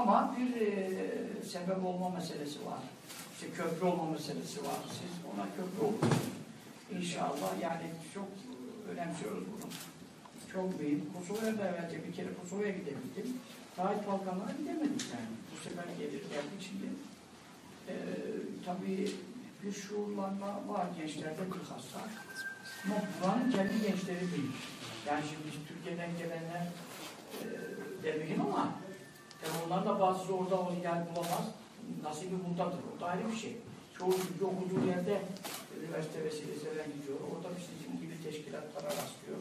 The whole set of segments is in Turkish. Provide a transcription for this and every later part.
Ama bir e, sebep olma meselesi var. İşte köprü olma meselesi var. Siz ona köprü olursunuz. İnşallah yani çok önemsiyoruz bunu. Çok büyük. Kosova'ya da evvelce bir kere Kosova'ya gidebildim. Taahhüt Balkanlara gidemedik yani. Bu sefer gelir geldik şimdi. Ee, tabii bir şuurlanma var gençlerde bilhassa. Ama buranın kendi gençleri değil. Yani şimdi Türkiye'den gelenler e, demeyin ama yani onlar da bazısı orada onu yer bulamaz. Nasibi bundadır. O da ayrı bir şey. Çoğu çünkü okuduğu yerde üniversite vesilesiyle gidiyor. Orada bir sizin gibi teşkilatlara rastlıyor.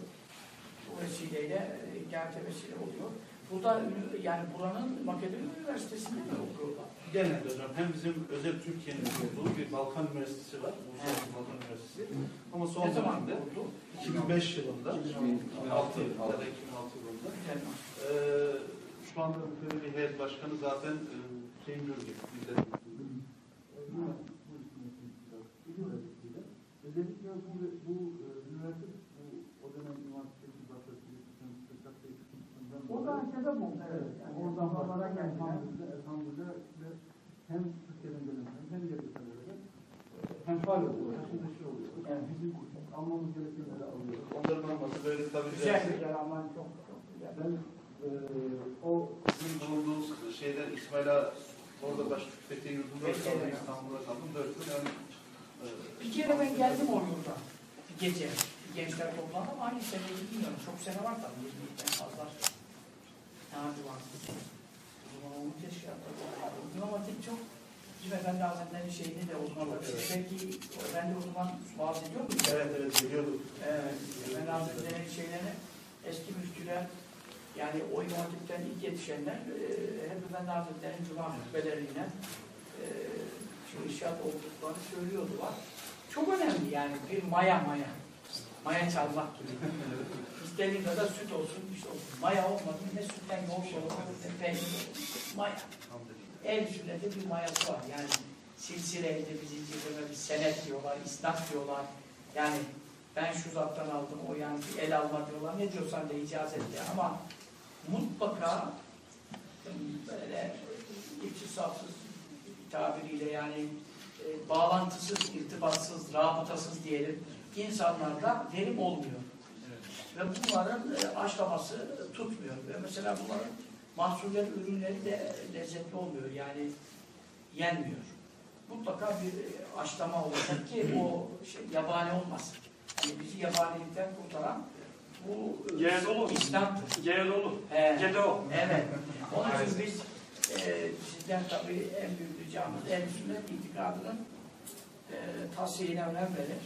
Bu vesileyle e, geldi vesile oluyor. Burada yani buranın Makedonya Üniversitesi'nde mi okuyorlar? Genelde hocam hem bizim özel Türkiye'nin kurduğu bir Balkan Üniversitesi var. Uluslararası Balkan Üniversitesi. Ama son ne dönemde oldu? 2005 yılında 2006 yılında ya da 2006 yılında eee şu anda böyle bir heyet başkanı zaten eee Hüseyin Gürgü. Özellikle bu, bu e, üniversite bu o dönem üniversitesi Kırşat'ta kısmından Oradan sebep oldu. Evet, yani oradan buralara geldi. Elhamdülillah, elhamdülillah hem Türkiye'den gelen hem yerli talebede hem faal oluyor, hem neşir oluyor. Evet. Bizim almamız gerekenleri alıyoruz. Onların olması böyle tabii Güzel güzel aman çok çok güzel. Ben e, o Bizim bulunduğumuz şeyden İsmail Ağa orada baş Fethi yurdunda kaldım. İstanbul'da kaldım. Dört yıl yani eee, Bir kere ben geldim o yurda. Bir gece. Gençler toplandı ama hangi sene bilmiyorum. Çok sene var tabii. 20'den fazla. Nerede var? O zaman teşkilatları var. Uygulamatik çok Bizim Efendi Hazretleri'nin şeyini de zaman Evet. belki ben de o zaman vaaz ediyor muyum? evet evet biliyorduk. Evet. Efendi Hazretleri'nin şeylerini eski müftüler yani o İmam Hatip'ten ilk yetişenler e, hep Efendi Hazretleri'nin cuma hutbeleriyle e, şu inşaat olduklarını söylüyordular. Çok önemli yani bir maya maya. Maya çalmak gibi. İstediğin kadar süt olsun, bir şey olsun. Maya olmadı ne sütten yoğurt olur, ne peynir olur. Maya. El sünnette bir mayası var. Yani silsileydi, bir zincirleme, bir senet diyorlar, isnat diyorlar. Yani ben şu zattan aldım, o yani el alma diyorlar. Ne diyorsan de icazetle ama mutlaka böyle iktisafsız tabiriyle yani e, bağlantısız, irtibatsız, rabıtasız diyelim insanlarda verim olmuyor. Ve bunların e, aşlaması tutmuyor. Ve mesela bunların mahsulleri, ürünleri de lezzetli olmuyor. Yani yenmiyor. Mutlaka bir e, aşlama olacak ki o şey, yabani olmasın. Bizi yabanilikten kurtaran bu e, Gelolu. İslam'dır. Gelolu. He. Gedo. Evet. Onun için biz e, sizden tabii en büyük ricamız el sünnet itikadının e, tasihine önem verir.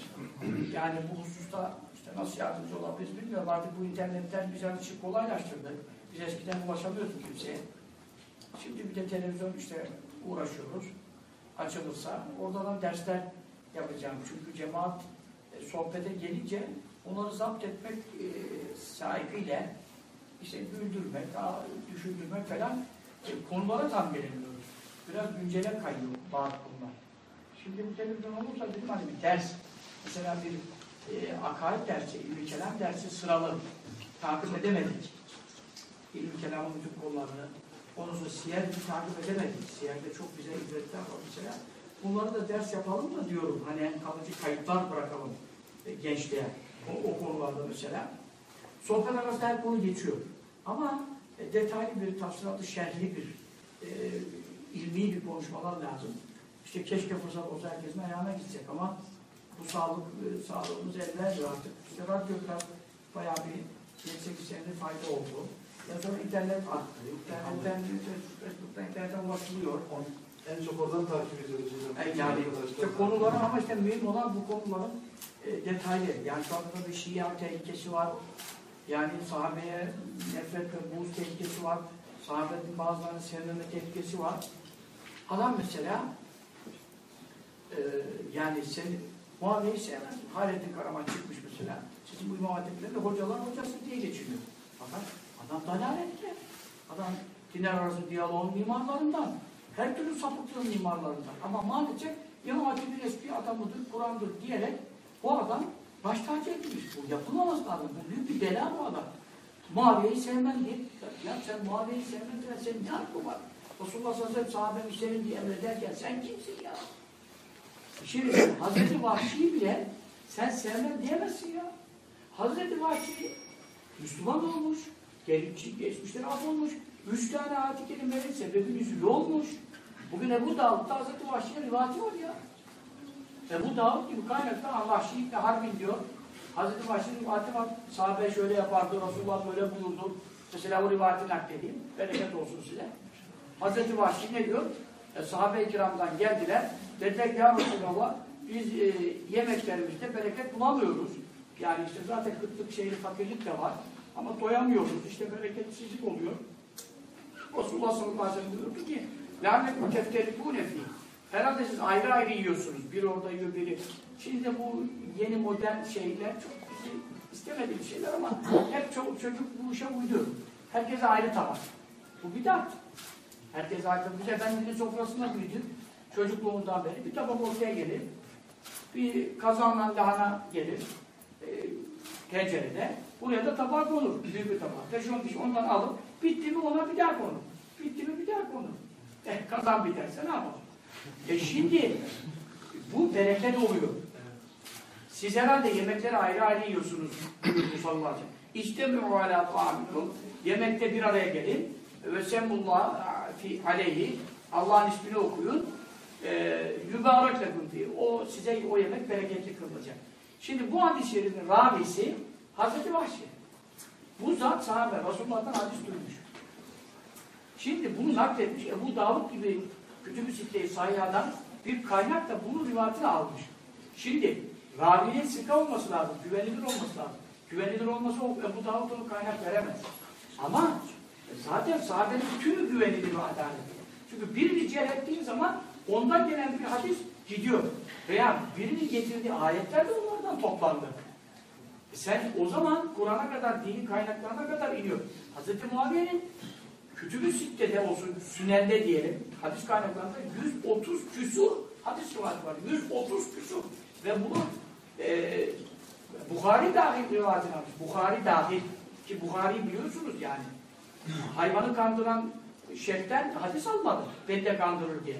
Yani bu hususta işte nasıl yardımcı olabiliriz bilmiyorum. Artık bu internetten bize işi kolaylaştırdı. Biz eskiden ulaşamıyorduk kimseye. Şimdi bir de televizyon işte uğraşıyoruz. Açılırsa oradan dersler yapacağım. Çünkü cemaat sohbete gelince onları zapt etmek e, sahibiyle işte güldürmek, düşündürmek falan e, konulara tam gelemiyoruz. Biraz güncele kayıyor bazı konular. Şimdi bu televizyon olursa dedim hani bir ders, mesela bir e, akaid dersi, ilmi kelam dersi sıralı takip edemedik. İlmi kelamın bütün konularını, onu sonra siyer takip edemedik. Siyerde çok bize ibretler var mesela. Bunları da ders yapalım da diyorum. Hani en kalıcı kayıtlar bırakalım e, gençliğe. O, o konularda mesela. Sohbet arasında her konu geçiyor. Ama e, detaylı bir tafsiratı şerhli bir e, ilmi bir konuşmalar lazım. İşte keşke fırsat olsa herkesin ayağına gidecek ama bu sağlık e, sağlığımız el vermiyor artık. İşte radyo biraz bayağı bir 7-8 senedir fayda oldu. Ya sonra internet arttı. İnternetten, Facebook'tan, internetten ulaşılıyor. En çok oradan takip ediyoruz hocam. E, Yani işte konuları ama işte mühim olan bu konuların e, detaylı. Yani şu anda bir Şia tehlikesi var. Yani sahabeye nefret ve buğz tehlikesi var. Sahabenin bazılarını sevmeme tehlikesi var. Adam mesela e, yani seni Muaviye'yi sevmez. Hayrettin Karaman çıkmış mesela. Sizin bu imam hatiplerinde hocalar hocası diye geçiniyor. Fakat adam dalalette. Adam dinler arası diyaloğun mimarlarından. Her türlü sapıklığın mimarlarından. Ama maalesef İmam Hatip'in eski adamıdır, Kur'an'dır diyerek bu adam baş tacı etmiş. Bu yapılmaması lazım. Bu büyük bir bela bu adam. Muaviye'yi sevmem diye. Ya sen Muaviye'yi sevmezsen senin ne hakkın var? Resulullah sallallahu aleyhi ve sellem sahabe senin diye emrederken sen kimsin ya? Şimdi Hazreti Vahşi bile sen sevmem diyemezsin ya. Hazreti Vahşi Müslüman olmuş, gelip geçmişleri af olmuş, üç tane ayet-i kerimenin sebebi nüzulü olmuş. Bugün Ebu Davud'da Hazreti Vahşi'nin rivati var ya. Ebu Davud gibi kaynakta Vahşi İbni Harbin diyor. Hazreti Vahşi'nin rivati var. Sahabe şöyle yapardı, Resulullah böyle buyurdu. Mesela o rivati nakledeyim. Bereket olsun size. Hazreti Vahşi ne diyor? E, sahabe-i kiramdan geldiler. Dediler ki ya Resulallah biz e, yemeklerimizde bereket bulamıyoruz. Yani işte zaten kıtlık, şeyli, fakirlik de var. Ama doyamıyoruz. İşte bereketsizlik oluyor. Resulullah sallallahu aleyhi ve sellem diyordu ki Lanet mütefterikûne fî. Herhalde siz ayrı ayrı yiyorsunuz. Biri orada yiyor, biri. Şimdi bu yeni modern şeyler çok bizi istemediğimiz şeyler ama hep çok çocuk bu işe uydu. Herkese ayrı tabak. Bu bidat. Herkes ayrı. Biz Efendimiz'in sofrasında büyüdük. Çocukluğundan beri bir tabak ortaya gelir. Bir kazanla lahana gelir. E, tencerede. Buraya da tabak olur. Büyük bir tabak. Beş on kişi ondan alıp bitti mi ona bir daha konur. Bitti mi bir daha konur. Eh kazan biterse ne yapalım? E şimdi bu bereket oluyor. Siz herhalde yemekleri ayrı ayrı yiyorsunuz. sellem. İstemi'u alâ ta'amikum. Yemekte bir araya gelin. Ve semmullah aleyhi. Allah'ın ismini okuyun. Ee, Yübarak lekum diye. O size o yemek bereketli kılınacak. Şimdi bu hadis-i şerifin ravisi Hazreti Vahşi. Bu zat sahabe Resulullah'tan hadis duymuş. Şimdi bunu nakletmiş Ebu Davud gibi Kütüb-ü Sitte-i Sahiha'dan bir kaynak da bunun rivayetini almış. Şimdi ravinin sıkı olması lazım, güvenilir olması lazım. Güvenilir olması Ebu Davud onu kaynak veremez. Ama zaten sahabenin tümü güvenilir ve adaletli. Çünkü birini cerh ettiğin zaman ondan gelen bir hadis gidiyor. Veya birinin getirdiği ayetler de onlardan toplandı. Sen o zaman Kur'an'a kadar, dini kaynaklarına kadar iniyor. Hz. Muaviye'nin Kütüb-ü Sitte'de olsun, Sünel'de diyelim, hadis kaynaklarında 130 küsur hadis rivayeti var. 130 küsur. Ve bunu e, Bukhari dahil rivayetini almış. Bukhari dahil. Ki Bukhari'yi biliyorsunuz yani. Hayvanı kandıran şeften hadis almadı. Beni de kandırır diye.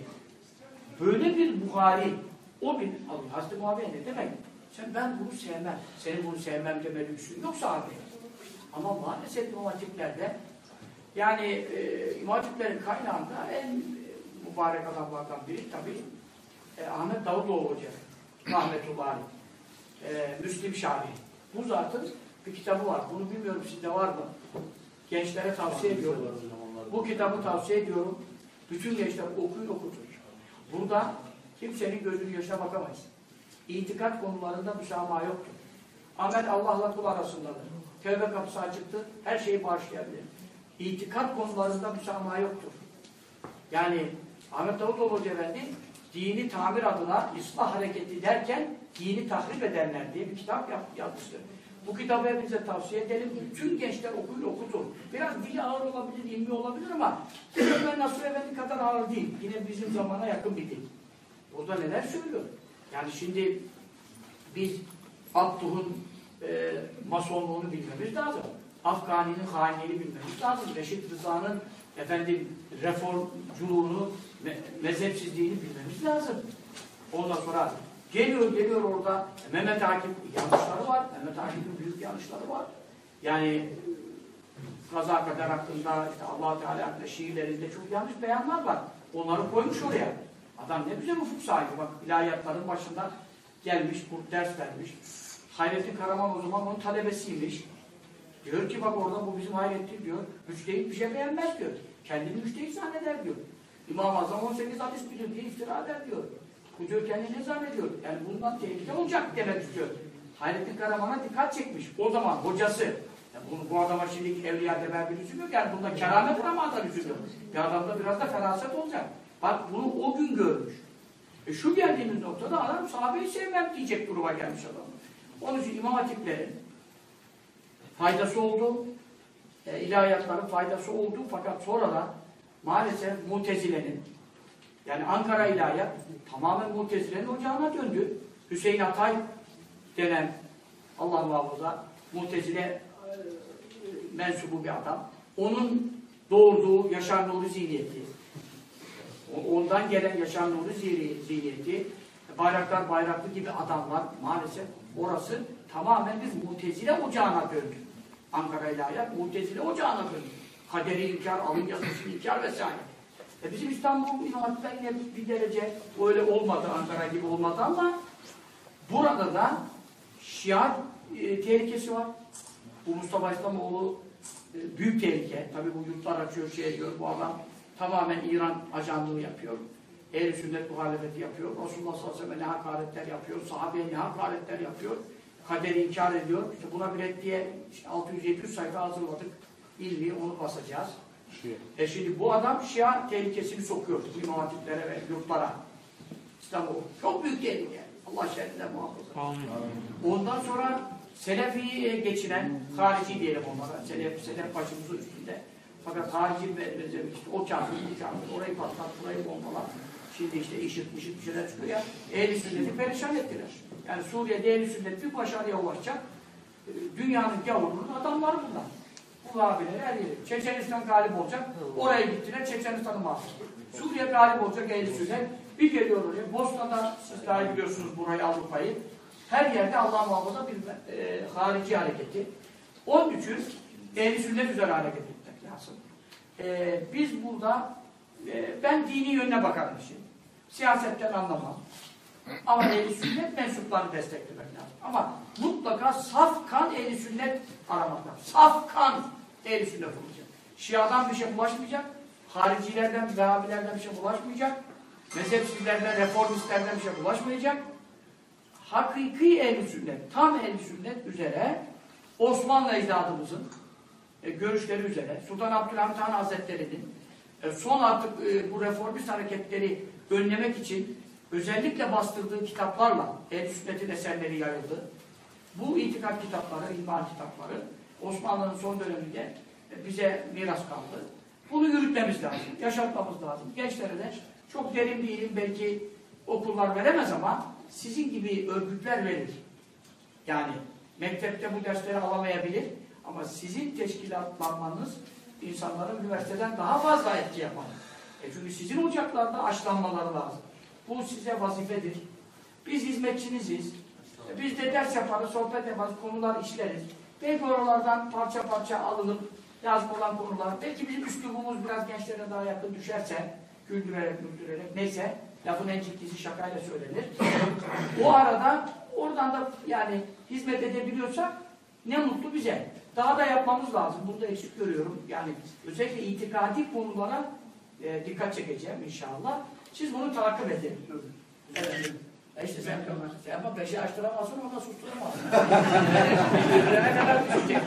Böyle bir Bukhari, o bir. Hazreti Muaviye ne demek? Sen ben bunu sevmem. Senin bunu sevmem deme lüksün yoksa abi. Ama maalesef İmam Hatipler'de yani e, İmam Hatiplerin kaynağında en e, mübarek adamlardan biri tabii e, Ahmet Davutoğlu Hoca. Rahmetullahi. E, Müslim Şahi. Bu zatın bir kitabı var. Bunu bilmiyorum sizde var mı? Gençlere tavsiye ediyorum. Bu kitabı tavsiye ediyorum. Bütün gençler okuyun okutun. Burada kimsenin gözünün yaşına bakamayız. İtikat konularında müsamaha yoktur. Amel Allah'la kul arasındadır. Tevbe kapısı açıktır. Her şeyi bağışlayabilir. İtikat konularında müsamaha yoktur. Yani Ahmet Davutoğlu Hoca Efendi dini tamir adına ıslah hareketi derken dini tahrip edenler diye bir kitap yap, yapmıştır. Bu kitabı hepinize tavsiye edelim. Bütün gençler okuyun okutun. Biraz dili ağır olabilir, ilmi olabilir ama Ömer Nasuh Efendi kadar ağır değil. Yine bizim zamana yakın bir dil. Burada neler söylüyor? Yani şimdi biz Abduh'un e, masonluğunu bilmemiz lazım. Afgani'nin hainliğini bilmemiz lazım. Reşit Rıza'nın efendim reformculuğunu, me mezhepsizliğini bilmemiz lazım. Ondan sonra geliyor geliyor orada Mehmet Akif yanlışları var. Mehmet Akif'in büyük yanlışları var. Yani kaza kader hakkında, işte allah Teala hakkında şiirlerinde çok yanlış beyanlar var. Onları koymuş oraya. Adam ne güzel ufuk sahibi. Bak ilahiyatların başında gelmiş, ders vermiş. Hayrettin Karaman o zaman onun talebesiymiş. Diyor ki bak orada bu bizim Hayrettin diyor. Müçtehit bir şey beğenmez diyor. Kendini müçtehit zanneder diyor. İmam-ı Azam 18 hadis biliyor diye iftira eder diyor. Bu diyor kendini ne zannediyor? Yani bundan tehlike olacak demek istiyor. Hayrettin Karaman'a dikkat çekmiş. O zaman hocası. Yani bunu, bu adama şimdi evliya demeye bir lüzum yok. Yani bunda keramet aramada lüzum yok. Bir adamda biraz da feraset olacak. Bak bunu o gün görmüş. E şu geldiğimiz noktada adam sahabeyi sevmem diyecek duruma gelmiş adam. Onun için İmam Hatiplerin faydası oldu. E, ilahiyatların faydası oldu. Fakat sonradan maalesef Mutezile'nin yani Ankara İlahiyat tamamen Mutezile'nin ocağına döndü. Hüseyin Atay denen Allah muhafaza Mutezile e, mensubu bir adam. Onun doğurduğu Yaşar Nuri zihniyeti, Ondan gelen Yaşar Nuri zihni- zihniyeti, bayraklar bayraklı gibi adamlar maalesef orası tamamen bir mutezile ocağına döndü. Ankara ile ayak mutezile ocağına döndü. Kaderi inkar, alın yazısını inkar vesaire. E bizim İstanbul İmam Hatip'ten yine bir derece öyle olmadı, Ankara gibi olmadı ama burada da Şia e, tehlikesi var. Bu Mustafa İslamoğlu e, büyük tehlike. Tabii bu yurtlar açıyor, şey diyor. Bu adam tamamen İran ajanlığı yapıyor. Ehl-i sünnet muhalefeti yapıyor. Resulullah sallallahu aleyhi ve sellem ne hakaretler yapıyor. Sahabeye ne hakaretler yapıyor. Kaderi inkar ediyor. İşte buna bir reddiye işte 600-700 sayfa hazırladık. İlmi onu basacağız. E şimdi bu adam Şia tehlikesini sokuyor bu imam hatiplere ve yurtlara. İstanbul. Çok büyük tehlike. Allah şerrinden muhafaza. Ondan sonra Selefi'ye geçinen harici diyelim onlara. Selef, Selef başımızın üstünde. Fakat harici mezhebi işte o kafir, bu kafir, orayı patlat, burayı bombalar. Şimdi işte işit, mışıt bir şeyler çıkıyor ya. Ehl-i sünneti perişan ettiler. Yani Suriye'de ehl-i sünnet bir başarıya ulaşacak. e, Dünyanın gavurunun adamları bunlar. Bu abileri her yeri. Çeçenistan galip olacak. Oraya gittiler, Çeçenistan'ı mahvettiler. Suriye galip olacak ehl-i sünnet. Bir geliyor oraya. Bosna'da siz daha biliyorsunuz burayı Avrupa'yı. Her yerde Allah muhafaza bir e, harici hareketi. Onun için ehl sünnet üzere hareket etmek lazım. E, biz burada e, ben dini yönüne bakarım şimdi. Siyasetten anlamam. Ama ehl sünnet mensuplarını desteklemek lazım. Ama mutlaka saf kan ehl sünnet aramak lazım. Saf kan ehl sünnet olacak. Şiadan bir şey bulaşmayacak. Haricilerden, Vehhabilerden bir şey bulaşmayacak. Mezhepsizlerden, reformistlerden bir şey bulaşmayacak hakiki ehl sünnet, tam ehl sünnet üzere Osmanlı ecdadımızın e, görüşleri üzere Sultan Abdülhamit Han Hazretleri'nin e, son artık e, bu reformist hareketleri önlemek için özellikle bastırdığı kitaplarla ehl sünnetin eserleri yayıldı. Bu itikat kitapları, iman kitapları Osmanlı'nın son döneminde e, bize miras kaldı. Bunu yürütmemiz lazım, yaşatmamız lazım. Gençlere de çok derin bir ilim belki okullar veremez ama sizin gibi örgütler verir. Yani mektepte bu dersleri alamayabilir ama sizin teşkilatlanmanız insanların üniversiteden daha fazla etki yapar. E çünkü sizin ocaklarda aşılanmaları lazım. Bu size vazifedir. Biz hizmetçiniziz. E biz de ders yaparız, sohbet yaparız, konular işleriz. Belki oralardan parça parça alınıp lazım olan konular. Belki bizim üslubumuz biraz gençlere daha yakın düşerse, güldürerek, güldürerek, neyse, lafın en ciddisi şakayla söylenir. o arada oradan da yani hizmet edebiliyorsak ne mutlu bize. Daha da yapmamız lazım. Burada eksik görüyorum. Yani özellikle itikadi konulara e, dikkat çekeceğim inşallah. Siz bunu takip edin. Evet. E işte sen, sen ama beşi açtıramazsın, onu da susturamazsın. Yani, ne kadar düşecek.